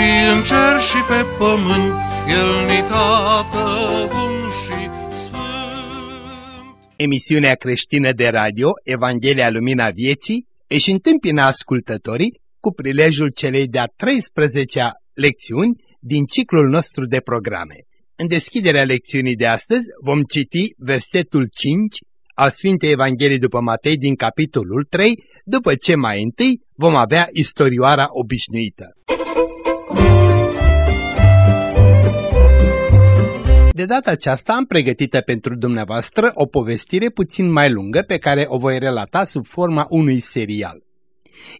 și în cer și pe pământ, El ni tată bun și sfânt. Emisiunea creștină de radio Evanghelia Lumina Vieții își întâmpină ascultătorii cu prilejul celei de-a 13-a lecțiuni din ciclul nostru de programe. În deschiderea lecțiunii de astăzi vom citi versetul 5 al Sfintei Evangheliei după Matei din capitolul 3, după ce mai întâi vom avea istorioara obișnuită. De data aceasta am pregătită pentru dumneavoastră o povestire puțin mai lungă pe care o voi relata sub forma unui serial.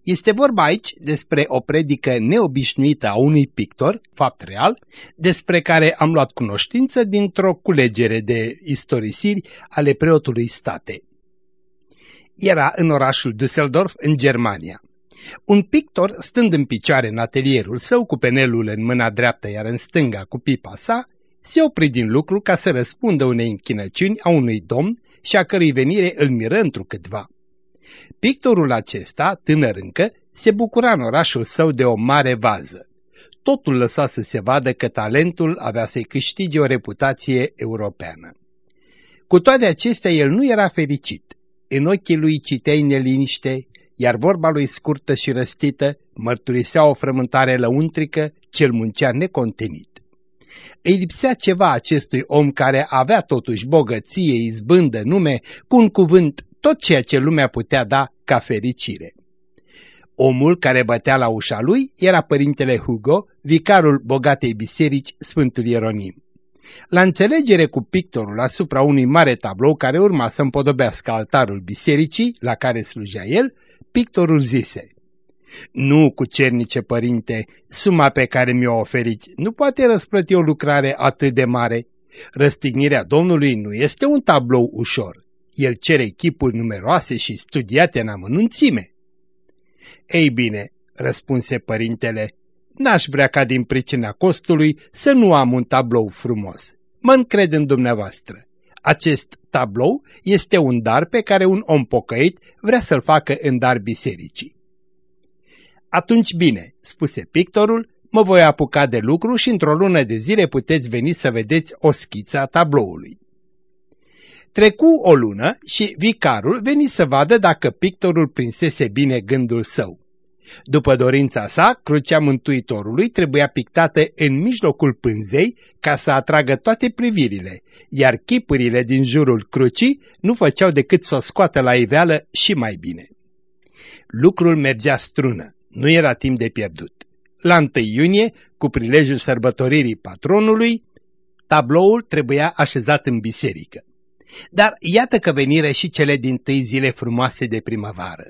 Este vorba aici despre o predică neobișnuită a unui pictor, fapt real, despre care am luat cunoștință dintr-o culegere de istorisiri ale preotului state. Era în orașul Düsseldorf, în Germania. Un pictor, stând în picioare în atelierul său, cu penelul în mâna dreaptă, iar în stânga cu pipa sa, se opri din lucru ca să răspundă unei închinăciuni a unui domn și a cărui venire îl miră întrucâtva. Pictorul acesta, tânăr încă, se bucura în orașul său de o mare vază. Totul lăsa să se vadă că talentul avea să-i câștige o reputație europeană. Cu toate acestea, el nu era fericit. În ochii lui citei neliniște, iar vorba lui scurtă și răstită mărturisea o frământare lăuntrică ce îl muncea necontenit. Îi lipsea ceva acestui om care avea totuși bogăție, izbândă, nume, cu un cuvânt tot ceea ce lumea putea da ca fericire. Omul care bătea la ușa lui era părintele Hugo, vicarul bogatei biserici Sfântul Ieronim. La înțelegere cu pictorul asupra unui mare tablou care urma să împodobească altarul bisericii la care slujea el, pictorul zise Nu, cu cernice părinte, suma pe care mi-o oferiți nu poate răsplăti o lucrare atât de mare. Răstignirea Domnului nu este un tablou ușor el cere chipuri numeroase și studiate în amănunțime. Ei bine, răspunse părintele, n-aș vrea ca din pricina costului să nu am un tablou frumos. Mă încred în dumneavoastră. Acest tablou este un dar pe care un om pocăit vrea să-l facă în dar bisericii. Atunci bine, spuse pictorul, mă voi apuca de lucru și într-o lună de zile puteți veni să vedeți o schiță a tabloului. Trecu o lună și vicarul veni să vadă dacă pictorul prinsese bine gândul său. După dorința sa, crucea Mântuitorului trebuia pictată în mijlocul pânzei ca să atragă toate privirile, iar chipurile din jurul crucii nu făceau decât să o scoată la iveală și mai bine. Lucrul mergea strună, nu era timp de pierdut. La 1 iunie, cu prilejul sărbătoririi patronului, tabloul trebuia așezat în biserică. Dar iată că venire și cele din tâi zile frumoase de primăvară.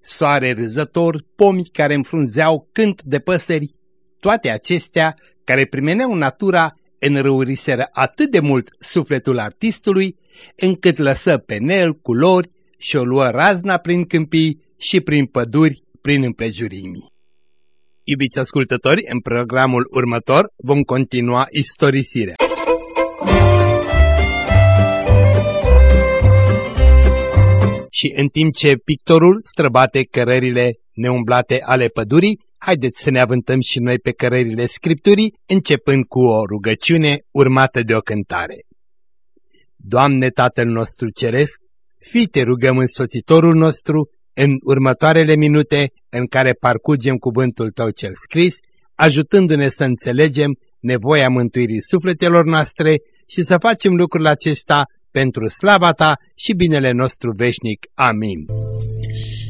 Soare râzător, pomi care înfrunzeau cânt de păsări, toate acestea care primeneau natura înrăuriseră atât de mult sufletul artistului, încât lăsă penel, culori și o luă razna prin câmpii și prin păduri, prin împrejurimi. Iubiți ascultători, în programul următor vom continua istorisirea. și în timp ce pictorul străbate cărările neumblate ale pădurii, haideți să ne avântăm și noi pe cărările Scripturii, începând cu o rugăciune urmată de o cântare. Doamne Tatăl nostru Ceresc, fii te rugăm însoțitorul nostru în următoarele minute în care parcurgem cuvântul Tău cel scris, ajutându-ne să înțelegem nevoia mântuirii sufletelor noastre și să facem lucrul acesta pentru slava ta și binele nostru veșnic. Amin.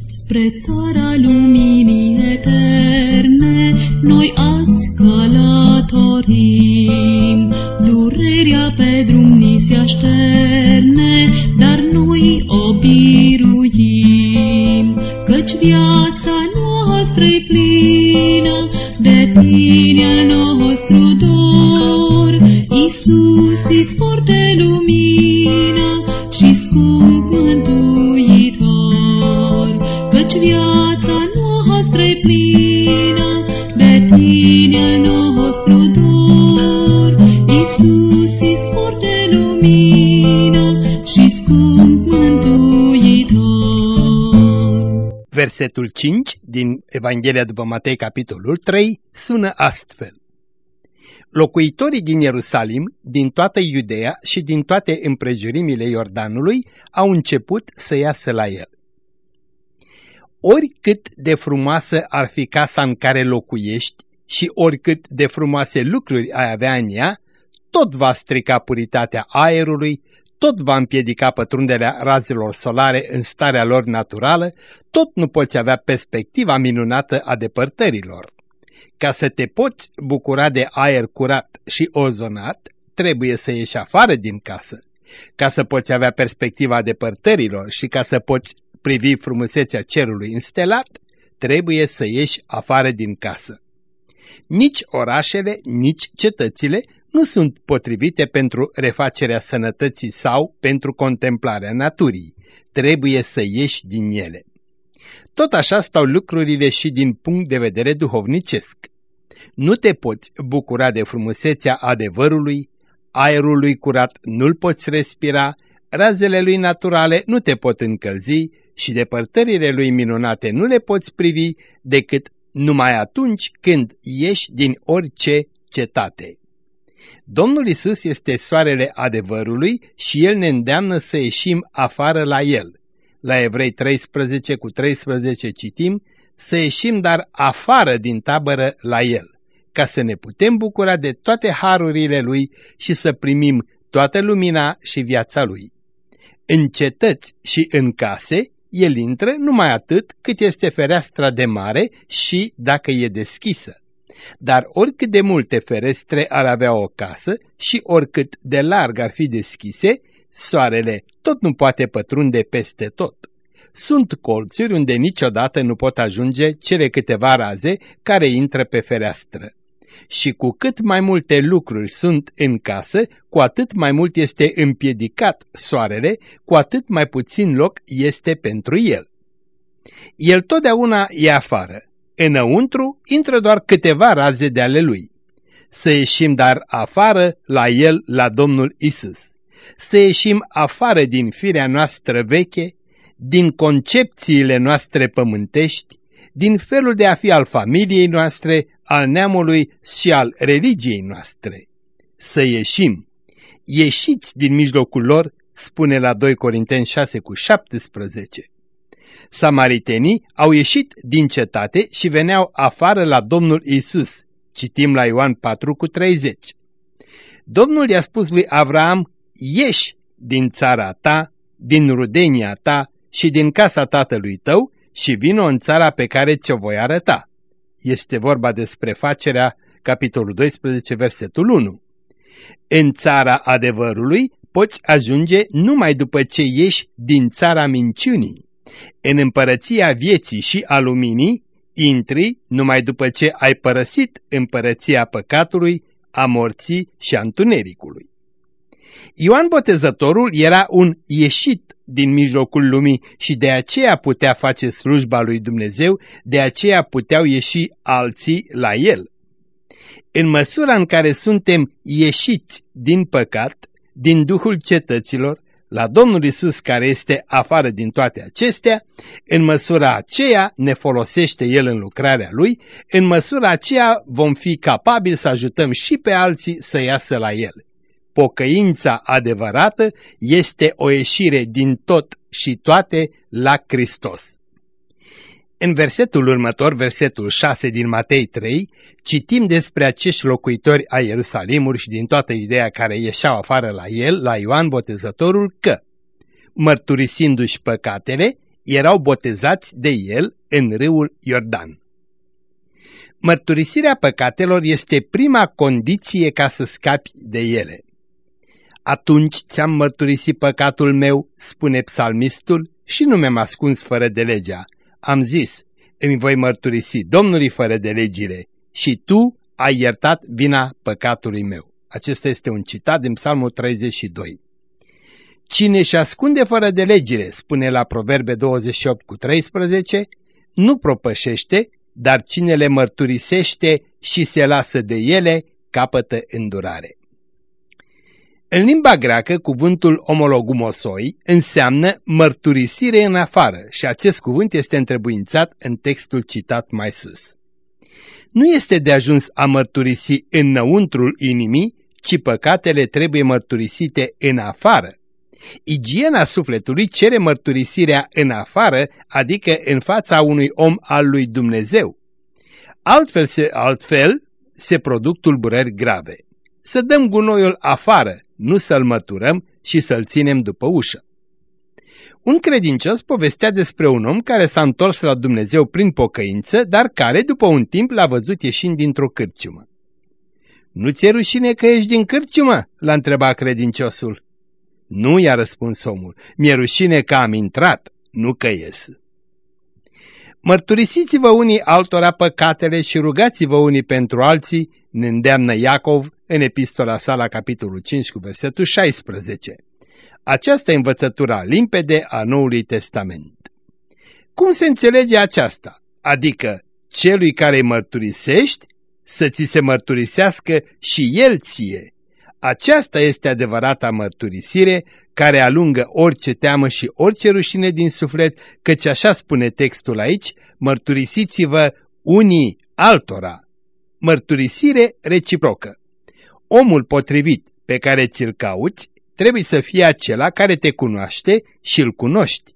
Spre țara luminii eterne, noi azi călătorim. Durerea pe drum ni se așterne, dar noi o biruim. Căci viața noastră e plină de tine al nostru dor. Iisus, izvor de lumină și scump mântuitor, căci viața noastră-i plină de tine al nostru dor. Iisus, izvor de lumină Versetul 5 din Evanghelia după Matei, capitolul 3, sună astfel. Locuitorii din Ierusalim, din toată Iudeea și din toate împrejurimile Iordanului au început să iasă la el. Oricât de frumoasă ar fi casa în care locuiești și oricât de frumoase lucruri ai avea în ea, tot va strica puritatea aerului, tot va împiedica pătrunderea razelor solare în starea lor naturală, tot nu poți avea perspectiva minunată a depărtărilor. Ca să te poți bucura de aer curat și ozonat, trebuie să ieși afară din casă. Ca să poți avea perspectiva depărtărilor și ca să poți privi frumusețea cerului înstelat, trebuie să ieși afară din casă. Nici orașele, nici cetățile nu sunt potrivite pentru refacerea sănătății sau pentru contemplarea naturii. Trebuie să ieși din ele. Tot așa stau lucrurile și din punct de vedere duhovnicesc. Nu te poți bucura de frumusețea adevărului, aerul lui curat nu-l poți respira, razele lui naturale nu te pot încălzi și depărtările lui minunate nu le poți privi decât numai atunci când ieși din orice cetate. Domnul Isus este soarele adevărului și El ne îndeamnă să ieșim afară la El. La Evrei 13 cu 13 citim, să ieșim dar afară din tabără la El, ca să ne putem bucura de toate harurile Lui și să primim toată lumina și viața Lui. În cetăți și în case, El intră numai atât cât este fereastra de mare și dacă e deschisă dar oricât de multe ferestre ar avea o casă și oricât de larg ar fi deschise, soarele tot nu poate pătrunde peste tot. Sunt colțuri unde niciodată nu pot ajunge cele câteva raze care intră pe fereastră. Și cu cât mai multe lucruri sunt în casă, cu atât mai mult este împiedicat soarele, cu atât mai puțin loc este pentru el. El totdeauna e afară, Înăuntru intră doar câteva raze de ale lui. Să ieșim dar afară la el, la Domnul Isus. Să ieșim afară din firea noastră veche, din concepțiile noastre pământești, din felul de a fi al familiei noastre, al neamului și al religiei noastre. Să ieșim. Ieșiți din mijlocul lor, spune la 2 Corinteni 6 cu 17. Samaritenii au ieșit din cetate și veneau afară la Domnul Isus. Citim la Ioan 4 cu 30. Domnul i-a spus lui Avram, ieși din țara ta, din rudenia ta și din casa tatălui tău și vină în țara pe care ți-o voi arăta. Este vorba despre facerea, capitolul 12, versetul 1. În țara adevărului poți ajunge numai după ce ieși din țara minciunii. În împărăția vieții și a luminii intri numai după ce ai părăsit împărăția păcatului, a morții și a întunericului. Ioan Botezătorul era un ieșit din mijlocul lumii și de aceea putea face slujba lui Dumnezeu, de aceea puteau ieși alții la el. În măsura în care suntem ieșiți din păcat, din duhul cetăților, la Domnul Isus care este afară din toate acestea, în măsura aceea ne folosește El în lucrarea Lui, în măsura aceea vom fi capabili să ajutăm și pe alții să iasă la El. Pocăința adevărată este o ieșire din tot și toate la Hristos. În versetul următor, versetul 6 din Matei 3, citim despre acești locuitori a Ierusalimului și din toată ideea care ieșeau afară la el, la Ioan Botezătorul, că, mărturisindu-și păcatele, erau botezați de el în râul Iordan. Mărturisirea păcatelor este prima condiție ca să scapi de ele. Atunci ți-am mărturisit păcatul meu, spune psalmistul, și nu mi-am ascuns fără de legea am zis, îmi voi mărturisi Domnului fără de legile și Tu ai iertat vina păcatului meu. Acesta este un citat din Psalmul 32. Cine și ascunde fără de legire, spune la Proverbe 28 cu 13, nu propășește, dar cine le mărturisește și se lasă de ele, capătă îndurare. În limba greacă, cuvântul omologumosoi înseamnă mărturisire în afară și acest cuvânt este întrebuințat în textul citat mai sus. Nu este de ajuns a mărturisi înăuntrul inimii, ci păcatele trebuie mărturisite în afară. Igiena sufletului cere mărturisirea în afară, adică în fața unui om al lui Dumnezeu. Altfel se, altfel se produc tulburări grave. Să dăm gunoiul afară, nu să-l măturăm și să-l ținem după ușă. Un credincios povestea despre un om care s-a întors la Dumnezeu prin pocăință, dar care, după un timp, l-a văzut ieșind dintr-o cârciumă. Nu ți-e rușine că ești din cârciumă?" l-a întrebat credinciosul. Nu, i-a răspuns omul, mi-e rușine că am intrat, nu că ies. Mărturisiți-vă unii altora păcatele și rugați-vă unii pentru alții, ne îndeamnă Iacov în epistola sa la capitolul 5 cu versetul 16. Aceasta e învățătura limpede a Noului Testament. Cum se înțelege aceasta? Adică celui care îi mărturisești să ți se mărturisească și el ție. Aceasta este adevărata mărturisire care alungă orice teamă și orice rușine din suflet, căci așa spune textul aici, mărturisiți-vă unii altora. Mărturisire reciprocă. Omul potrivit pe care ți-l cauți trebuie să fie acela care te cunoaște și îl cunoști.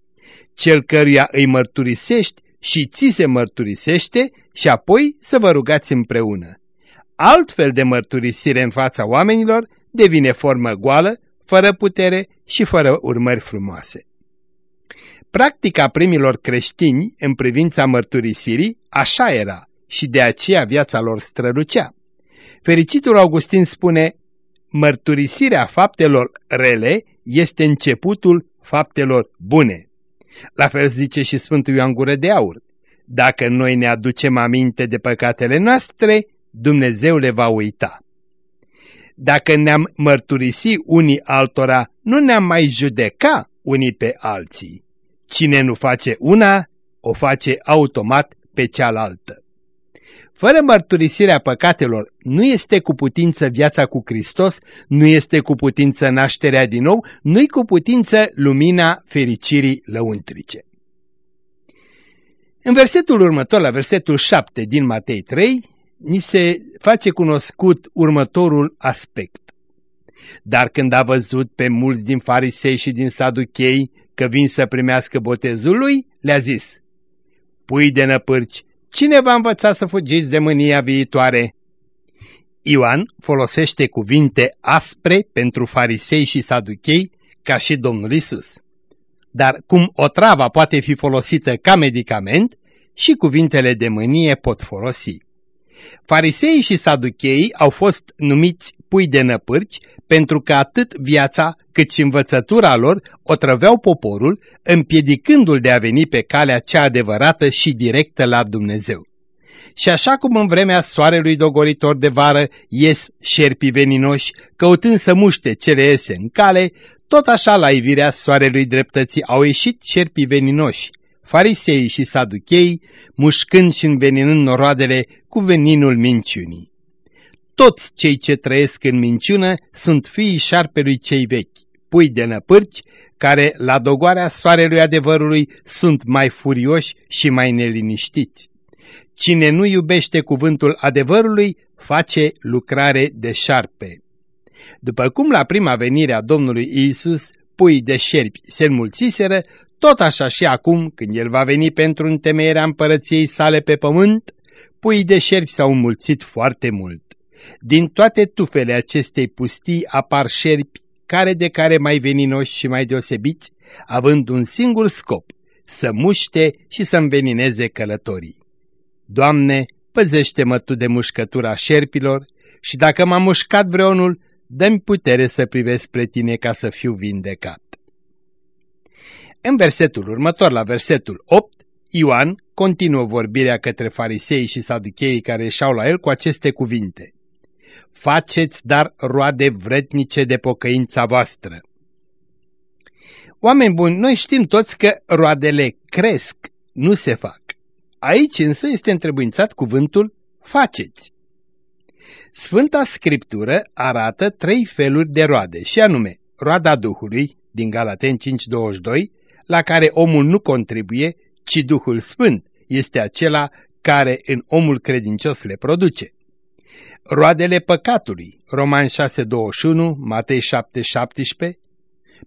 Cel căruia îi mărturisești și ți se mărturisește și apoi să vă rugați împreună. Altfel de mărturisire în fața oamenilor devine formă goală, fără putere și fără urmări frumoase. Practica primilor creștini în privința mărturisirii așa era și de aceea viața lor strălucea. Fericitul Augustin spune, mărturisirea faptelor rele este începutul faptelor bune. La fel zice și Sfântul Ioan Gură de Aur. Dacă noi ne aducem aminte de păcatele noastre, Dumnezeu le va uita. Dacă ne-am mărturisi unii altora, nu ne-am mai judeca unii pe alții. Cine nu face una, o face automat pe cealaltă. Fără mărturisirea păcatelor nu este cu putință viața cu Hristos, nu este cu putință nașterea din nou, nu-i cu putință lumina fericirii lăuntrice. În versetul următor, la versetul 7 din Matei 3, ni se face cunoscut următorul aspect. Dar când a văzut pe mulți din farisei și din saduchei că vin să primească botezul lui, le-a zis, Pui de năpârci, Cine va învăța să fugiți de mânia viitoare? Ioan folosește cuvinte aspre pentru farisei și saduchei ca și Domnul Isus. Dar cum o trava poate fi folosită ca medicament, și cuvintele de mânie pot folosi. Fariseii și saducheii au fost numiți pui de năpârci pentru că atât viața cât și învățătura lor o trăveau poporul, împiedicându-l de a veni pe calea cea adevărată și directă la Dumnezeu. Și așa cum în vremea soarelui dogoritor de vară ies șerpii veninoși, căutând să muște cele iese în cale, tot așa la ivirea soarelui dreptății au ieșit șerpii veninoși, farisei și saduchei, mușcând și înveninând noroadele cu veninul minciunii. Toți cei ce trăiesc în minciună sunt fiii șarpelui cei vechi, pui de năpârci, care la dogoarea soarelui adevărului sunt mai furioși și mai neliniștiți. Cine nu iubește cuvântul adevărului face lucrare de șarpe. După cum la prima venire a Domnului Isus, pui de șerpi se înmulțiseră, tot așa și acum, când el va veni pentru întemeierea împărăției sale pe pământ, puii de șerpi s-au înmulțit foarte mult. Din toate tufele acestei pustii apar șerpi care de care mai veninoși și mai deosebiți, având un singur scop, să muște și să învenineze călătorii. Doamne, păzește-mă Tu de mușcătura șerpilor și dacă m-a mușcat vreunul, dă-mi putere să privesc spre Tine ca să fiu vindecat. În versetul următor, la versetul 8, Ioan continuă vorbirea către farisei și saducheii care ieșau la el cu aceste cuvinte. Faceți dar roade vrednice de pocăința voastră. Oameni buni, noi știm toți că roadele cresc, nu se fac. Aici însă este întrebuințat cuvântul faceți. Sfânta Scriptură arată trei feluri de roade, și anume roada Duhului, din Galaten 5.22, la care omul nu contribuie, ci Duhul Sfânt este acela care în omul credincios le produce. Roadele păcatului, Roman 6.21, Matei 7.17,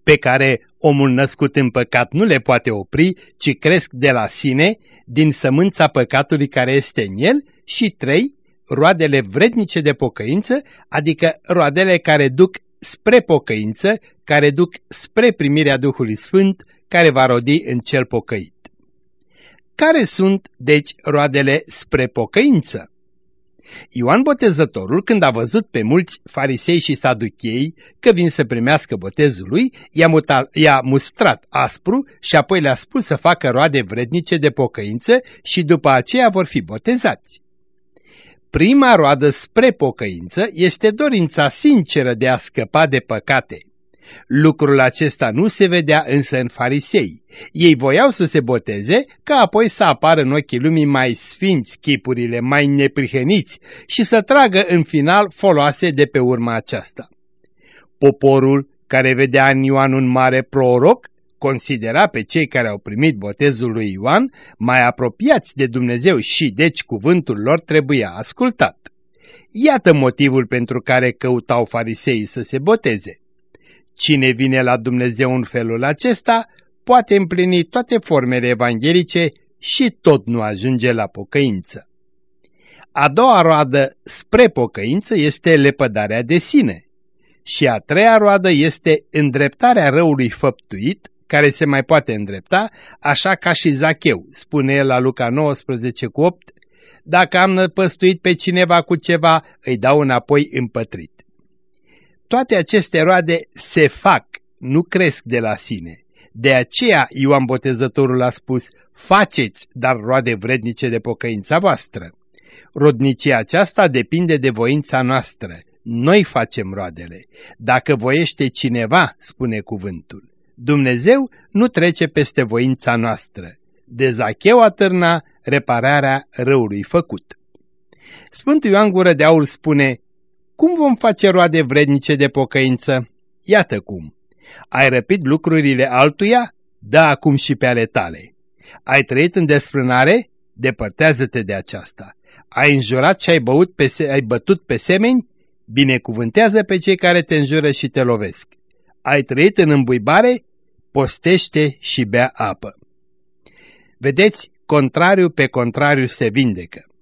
pe care omul născut în păcat nu le poate opri, ci cresc de la sine, din sămânța păcatului care este în el, și trei, roadele vrednice de pocăință, adică roadele care duc spre pocăință, care duc spre primirea Duhului Sfânt, care va rodi în cel pocăit. Care sunt, deci, roadele spre pocăință? Ioan Botezătorul, când a văzut pe mulți farisei și saduchei că vin să primească botezul lui, i-a, mustrat aspru și apoi le-a spus să facă roade vrednice de pocăință și după aceea vor fi botezați. Prima roadă spre pocăință este dorința sinceră de a scăpa de păcate. Lucrul acesta nu se vedea însă în farisei. Ei voiau să se boteze ca apoi să apară în ochii lumii mai sfinți chipurile, mai neprihăniți și să tragă în final foloase de pe urma aceasta. Poporul, care vedea în Ioan un mare proroc, considera pe cei care au primit botezul lui Ioan mai apropiați de Dumnezeu și deci cuvântul lor trebuia ascultat. Iată motivul pentru care căutau fariseii să se boteze. Cine vine la Dumnezeu în felul acesta poate împlini toate formele evanghelice și tot nu ajunge la pocăință. A doua roadă spre pocăință este lepădarea de sine și a treia roadă este îndreptarea răului făptuit care se mai poate îndrepta, așa ca și Zacheu, spune el la Luca 19 cu 8, dacă am năpăstuit pe cineva cu ceva, îi dau înapoi împătrit. Toate aceste roade se fac, nu cresc de la sine. De aceea Ioan Botezătorul a spus, faceți, dar roade vrednice de pocăința voastră. Rodnicia aceasta depinde de voința noastră. Noi facem roadele. Dacă voiește cineva, spune cuvântul. Dumnezeu nu trece peste voința noastră. De Zacheu atârna repararea răului făcut. Sfântul Ioan Gură de Aur spune, Cum vom face roade vrednice de pocăință? Iată cum. Ai răpit lucrurile altuia? Da acum și pe ale tale. Ai trăit în desfrânare? Depărtează-te de aceasta. Ai înjurat și ai, băut pe ai bătut pe semeni? Binecuvântează pe cei care te înjură și te lovesc ai trăit în îmbuibare, postește și bea apă. Vedeți, contrariu pe contrariu se vindecă.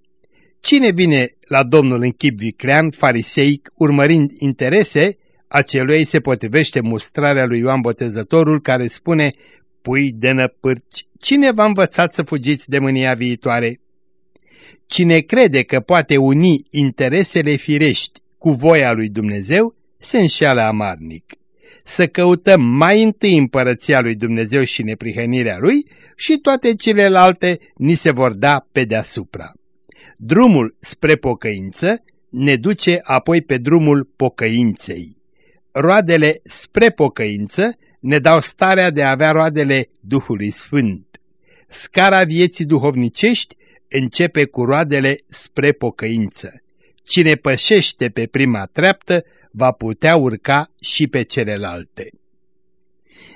Cine vine la Domnul în chip viclean, fariseic, urmărind interese, acelui se potrivește mustrarea lui Ioan Botezătorul care spune, Pui de năpârci, cine v-a învățat să fugiți de mânia viitoare? Cine crede că poate uni interesele firești cu voia lui Dumnezeu, se înșeală amarnic să căutăm mai întâi împărăția lui Dumnezeu și neprihănirea lui și toate celelalte ni se vor da pe deasupra. Drumul spre pocăință ne duce apoi pe drumul pocăinței. Roadele spre pocăință ne dau starea de a avea roadele Duhului Sfânt. Scara vieții duhovnicești începe cu roadele spre pocăință. Cine pășește pe prima treaptă va putea urca și pe celelalte.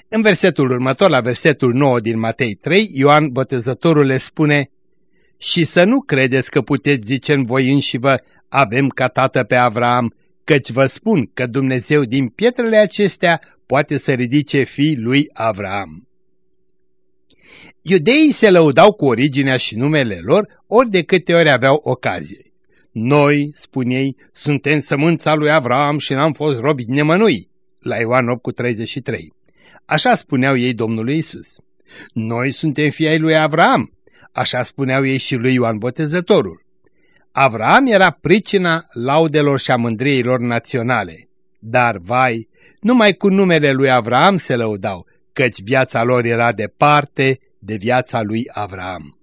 În versetul următor, la versetul 9 din Matei 3, Ioan Botezătorul le spune Și să nu credeți că puteți zice în voi înși vă, avem ca tată pe Avram, căci vă spun că Dumnezeu din pietrele acestea poate să ridice fii lui Avram. Iudeii se lăudau cu originea și numele lor ori de câte ori aveau ocazie. Noi, spun ei, suntem sămânța lui Avram și n-am fost robi nemănui. La Ioan 8 cu 33. Așa spuneau ei Domnului Isus. Noi suntem fii ai lui Avram. Așa spuneau ei și lui Ioan Botezătorul. Avram era pricina laudelor și a mândriilor naționale. Dar, vai, numai cu numele lui Avram se lăudau, căci viața lor era departe de viața lui Avram.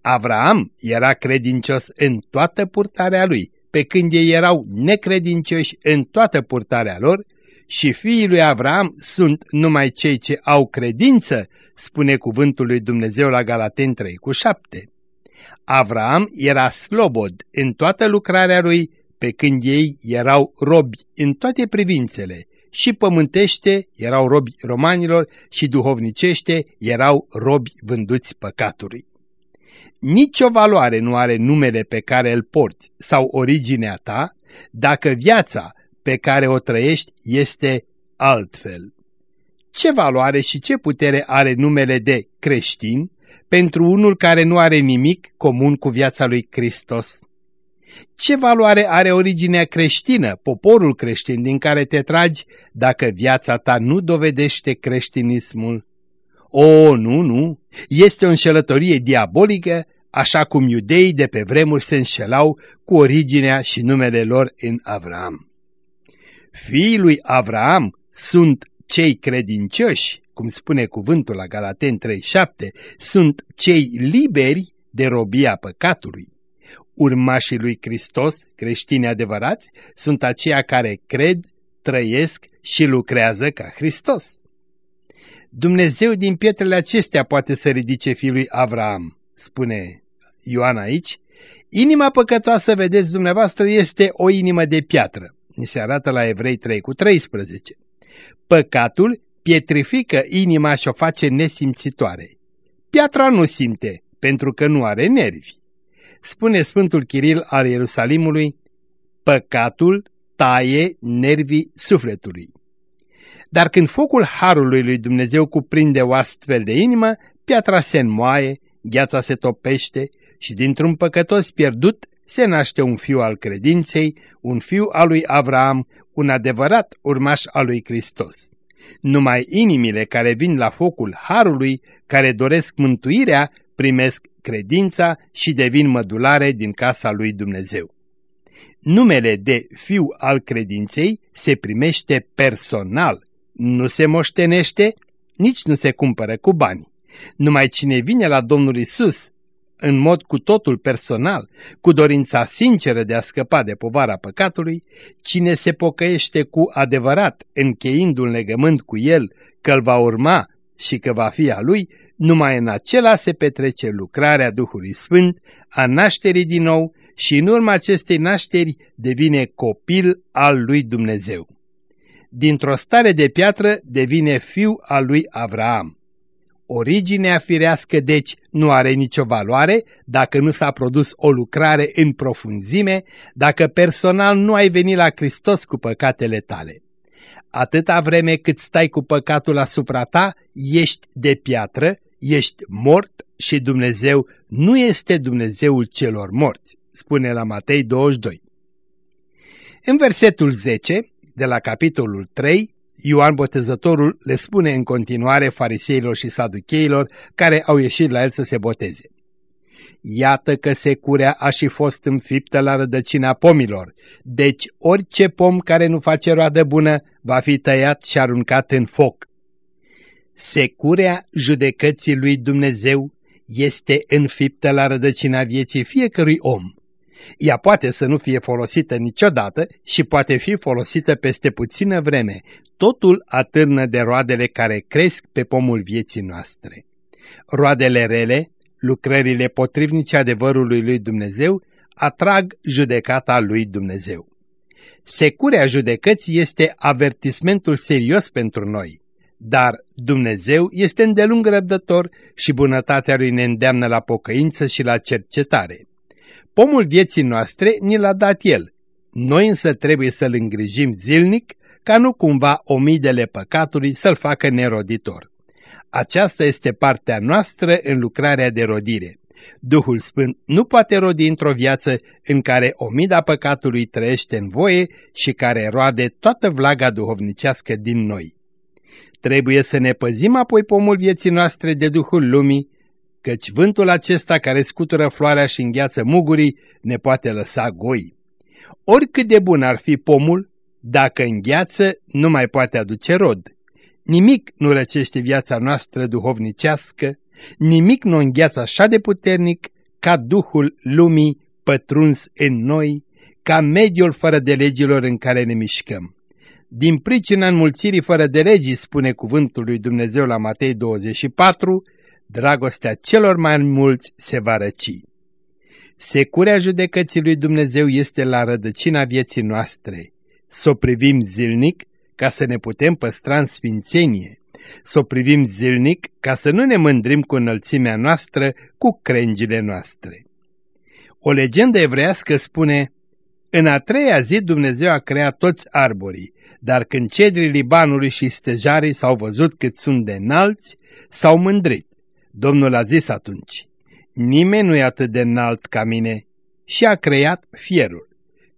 Avraam era credincios în toată purtarea lui, pe când ei erau necredincioși în toată purtarea lor, și fiii lui Avram sunt numai cei ce au credință, spune cuvântul lui Dumnezeu la Galaten 3 cu 7. Avram era slobod în toată lucrarea lui, pe când ei erau robi în toate privințele, și pământește erau robi romanilor și duhovnicește erau robi vânduți păcatului. Nici o valoare nu are numele pe care îl porți sau originea ta, dacă viața pe care o trăiești este altfel. Ce valoare și ce putere are numele de creștin pentru unul care nu are nimic comun cu viața lui Hristos? Ce valoare are originea creștină, poporul creștin din care te tragi, dacă viața ta nu dovedește creștinismul? O, nu, nu, este o înșelătorie diabolică, așa cum iudeii de pe vremuri se înșelau cu originea și numele lor în Avram. Fiii lui Avram sunt cei credincioși, cum spune cuvântul la Galaten 3.7, sunt cei liberi de robia păcatului. Urmașii lui Hristos, creștini adevărați, sunt aceia care cred, trăiesc și lucrează ca Hristos. Dumnezeu din pietrele acestea poate să ridice fiul lui Avram, spune Ioan aici. Inima păcătoasă, vedeți dumneavoastră, este o inimă de piatră. Ni se arată la Evrei 3 cu 13. Păcatul pietrifică inima și o face nesimțitoare. Piatra nu simte, pentru că nu are nervi. Spune Sfântul Chiril al Ierusalimului, păcatul taie nervii sufletului. Dar când focul harului lui Dumnezeu cuprinde o astfel de inimă, piatra se înmoaie, gheața se topește și dintr-un păcătos pierdut se naște un fiu al credinței, un fiu al lui Avram, un adevărat urmaș al lui Hristos. Numai inimile care vin la focul Harului, care doresc mântuirea, primesc credința și devin mădulare din casa lui Dumnezeu. Numele de fiu al credinței se primește personal, nu se moștenește, nici nu se cumpără cu bani. Numai cine vine la Domnul Isus în mod cu totul personal, cu dorința sinceră de a scăpa de povara păcatului, cine se pocăiește cu adevărat, încheind un legământ cu el că îl va urma și că va fi a lui, numai în acela se petrece lucrarea Duhului Sfânt, a nașterii din nou și în urma acestei nașteri devine copil al lui Dumnezeu. Dintr-o stare de piatră devine fiu al lui Avraam. Originea firească, deci, nu are nicio valoare dacă nu s-a produs o lucrare în profunzime, dacă personal nu ai venit la Hristos cu păcatele tale. Atâta vreme cât stai cu păcatul asupra ta, ești de piatră, ești mort și Dumnezeu nu este Dumnezeul celor morți, spune la Matei 22. În versetul 10, de la capitolul 3, Ioan Botezătorul le spune în continuare fariseilor și saducheilor care au ieșit la el să se boteze. Iată că securea a și fost înfiptă la rădăcina pomilor, deci orice pom care nu face roadă bună va fi tăiat și aruncat în foc. Securea judecății lui Dumnezeu este înfiptă la rădăcina vieții fiecărui om. Ea poate să nu fie folosită niciodată și poate fi folosită peste puțină vreme. Totul atârnă de roadele care cresc pe pomul vieții noastre. Roadele rele, lucrările potrivnice adevărului lui Dumnezeu, atrag judecata lui Dumnezeu. Securea judecății este avertismentul serios pentru noi, dar Dumnezeu este îndelung răbdător și bunătatea lui ne îndeamnă la pocăință și la cercetare. Pomul vieții noastre ni l-a dat El. Noi însă trebuie să-L îngrijim zilnic ca nu cumva omidele păcatului să-L facă neroditor. Aceasta este partea noastră în lucrarea de rodire. Duhul Sfânt nu poate rodi într-o viață în care omida păcatului trăiește în voie și care roade toată vlaga duhovnicească din noi. Trebuie să ne păzim apoi pomul vieții noastre de Duhul lumii, căci vântul acesta care scutură floarea și îngheață mugurii ne poate lăsa goi. Oricât de bun ar fi pomul, dacă îngheață, nu mai poate aduce rod. Nimic nu răcește viața noastră duhovnicească, Nimic nu îngheață așa de puternic ca Duhul lumii pătruns în noi, ca mediul fără de legilor în care ne mișcăm. Din pricina înmulțirii fără de legii, spune cuvântul lui Dumnezeu la Matei 24, dragostea celor mai mulți se va răci. Securea judecății lui Dumnezeu este la rădăcina vieții noastre. Să o privim zilnic ca să ne putem păstra în sfințenie. Să o privim zilnic ca să nu ne mândrim cu înălțimea noastră, cu crengile noastre. O legendă evreiască spune, În a treia zi Dumnezeu a creat toți arborii, dar când cedrii Libanului și stejarii s-au văzut cât sunt de înalți, s-au mândrit. Domnul a zis atunci, nimeni nu e atât de înalt ca mine și a creat fierul.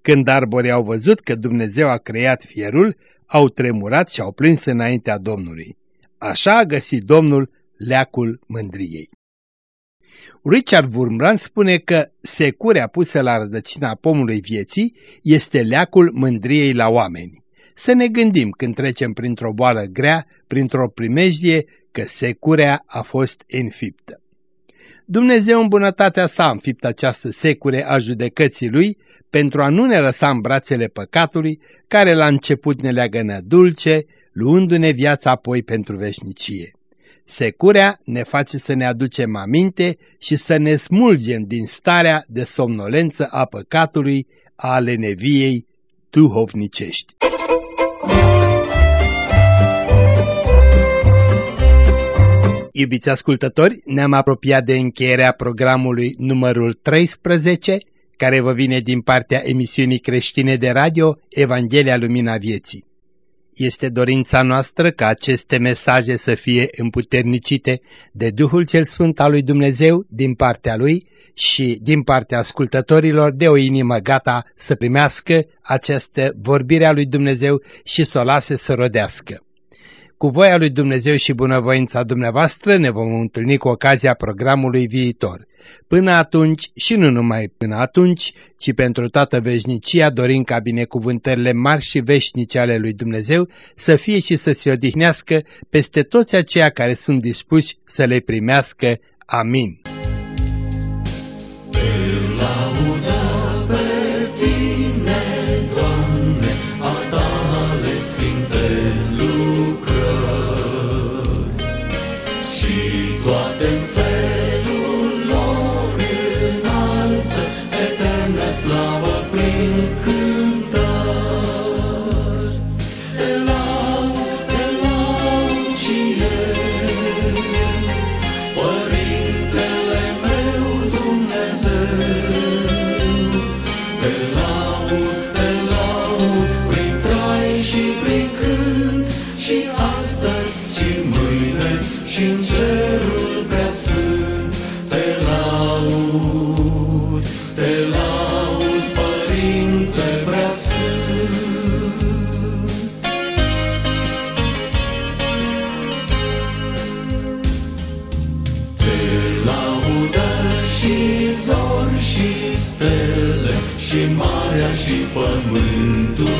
Când arborii au văzut că Dumnezeu a creat fierul, au tremurat și au plâns înaintea Domnului. Așa a găsit Domnul leacul mândriei. Richard Wurmbrand spune că securea pusă la rădăcina pomului vieții este leacul mândriei la oameni. Să ne gândim când trecem printr-o boală grea, printr-o primejdie, că securea a fost înfiptă. Dumnezeu în bunătatea sa a înfipt această secure a judecății lui pentru a nu ne lăsa în brațele păcatului, care la început ne leagănă dulce, luându-ne viața apoi pentru veșnicie. Securea ne face să ne aducem aminte și să ne smulgem din starea de somnolență a păcatului, a leneviei duhovnicești. Iubiți ascultători, ne-am apropiat de încheierea programului numărul 13, care vă vine din partea emisiunii creștine de radio Evanghelia Lumina Vieții. Este dorința noastră ca aceste mesaje să fie împuternicite de Duhul cel Sfânt al lui Dumnezeu din partea Lui și din partea ascultătorilor de o inimă gata să primească această vorbire a lui Dumnezeu și să o lase să rodească. Cu voia lui Dumnezeu și bunăvoința dumneavoastră ne vom întâlni cu ocazia programului viitor. Până atunci și nu numai până atunci, ci pentru toată veșnicia dorim ca binecuvântările mari și veșnice ale lui Dumnezeu să fie și să se odihnească peste toți aceia care sunt dispuși să le primească. Amin. Și astăzi și mâine și în cerul